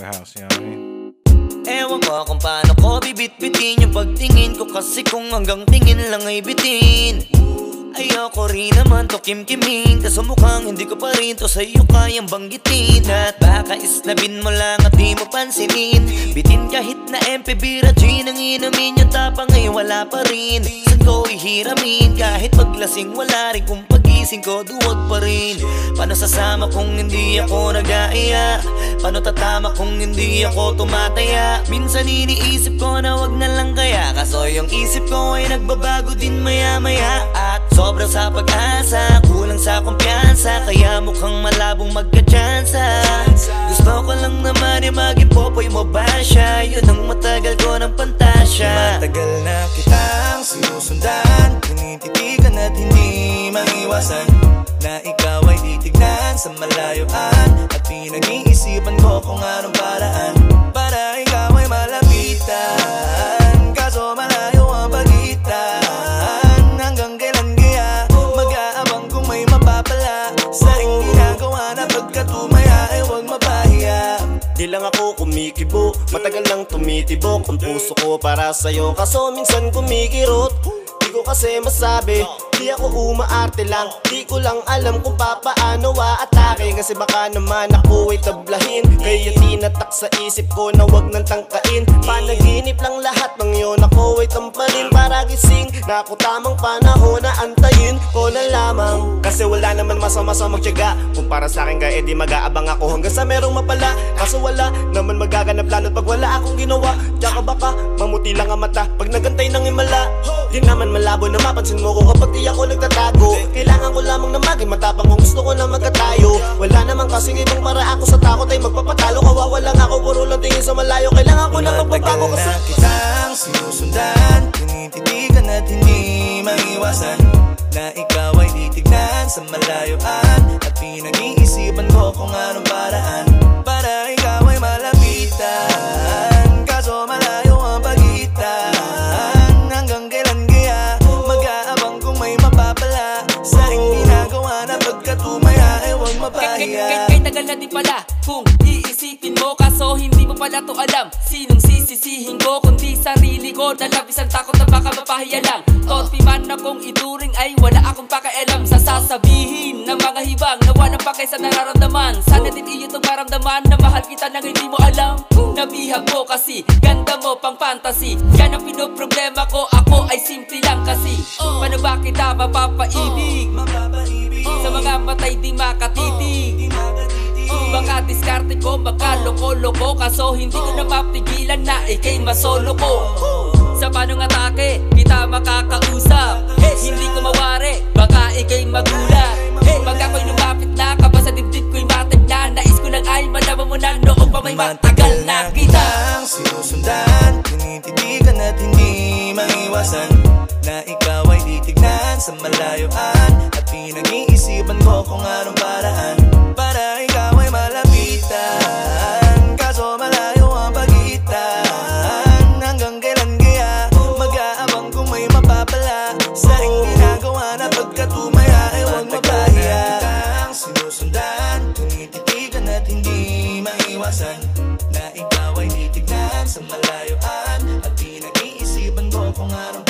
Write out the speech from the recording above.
kasi amin. Ewan ko kung paano ko bibit-bitin Yung pagtingin ko kasi kung hanggang tingin lang ay bitin. Ayoko rin naman to kim-kiming Kaso mukhang hindi ko pa rin to sa'yo kayang banggitin. At baka isnabin mo lang at di mo pansinin. Bitin kahit na MP Bira Gin ang inumin Yung tapang ay wala pa rin. Saan ko ihiramin? Kahit paglasing wala rin Kung pagising ko duwag pa rin. Paano sasama kung hindi ako nag-aaya? Paano tatama kung hindi ako tumataya? Minsan iniisip ko na wag na lang kaya Kaso yung isip ko ay nagbabago din maya maya Kaya mukhang malabong magka-chansa Gusto ko lang naman yung maging popoy mo ba siya? Yun ang matagal ko ng pantasya. Matagal na kitang sinusundan. Tinititigan at hindi maiwasan Na ikaw ay titignan sa malayuan At pinag-iisipan ko kung anong paraan Para ikaw ay malapitan mapapala Sa iyong ginagawa na pagkatumaya ay huwag mapahiya. Di lang ako kumikibo Matagal lang tumitibok. Ang puso ko para sa'yo Kaso minsan kumikirot. Di ko kasi masabi Di ako umaarte lang. Di ko lang alam kung papaano aatake. Kasi baka naman ako ay tablahin. Kaya tinatak sa isip ko na wag nang tangkain. Panaginip lang lahat ng yun Ako ay Na ako tamang panahon na antayin ko na lamang. Kasi wala naman masama sa magtyaga Kung para sa akin kaya edi mag-aabang ako. Hanggang sa merong mapala. Kaso wala naman magaganap lalo pag wala akong ginawa. Tsaka baka mamuti lang ang mata. Pag nagantay ng imala Di naman malabo. Na mapansin mo ko kapag di ako nagtatago. Kailangan ko lamang na maging matapang kung gusto ko na magkatayo. Wala naman kasi ibang para ako sa takot ay magpapatalo. Kawawa lang ako puro lang tingin sa malayo. Kailangan ko na magbabago kasi na kitang sinusundan Tinititigan at hindi maiwasan Na ikaw ay titignan sa malayuan At pinag-iisipan ko kung anong paraan Para ikaw ay malapitan Kaso malayo ang pagitan Hanggang kailan kaya Mag-aabang kung may mapapala Sa iyong ginagawa na pagkatumaya ay huwag mapahiya Tagal na din pala Kung iisipin mo. Kaso hindi mo pala to alam. Sinong sisisihin ko kundi sarili ko? Dalabis ang takot na baka mapahiya lang Topi man akong ituring ay wala akong pakialam. Sa sasabihin ng mga hibang Na walang pakay sa nararamdaman. Sana din iyo itong maramdaman Na mahal kita nang hindi mo alam. Nabihag mo kasi Ganda mo pang fantasy. Yan ang pinoproblema ko Ako ay simple lang kasi. Paano ba kita mapapaibig? Sa mga matay di Baka diskarte ko, baka loko-loko. Kaso hindi ko na mapigilan na ikay masolo ko. Sa panong atake, kita makakausap. Hindi ko mawari, baka ikay magulat. Pag ako'y lumapit na, kaba sa dibdib ko'y matig na Nais ko lang ay malaman mo na noong pa may matagal na kita. Sinusundan Tinititigan at hindi maiwasan Na ikaw ay titignan sa malayuan At pinag-iisipan ko kung anong paraan malapitan. Kaso malayo ang pagitan. Hanggang kailan kaya Mag-aabang kung may mapapala? Sa iyong ginagawa na pagkatumaya ay huwag mapahiya. Kitang sinusundan Tinititigan at hindi maiwasan. Na ikaw ay titignan sa malayuan At pinag-iisipan ko kung anong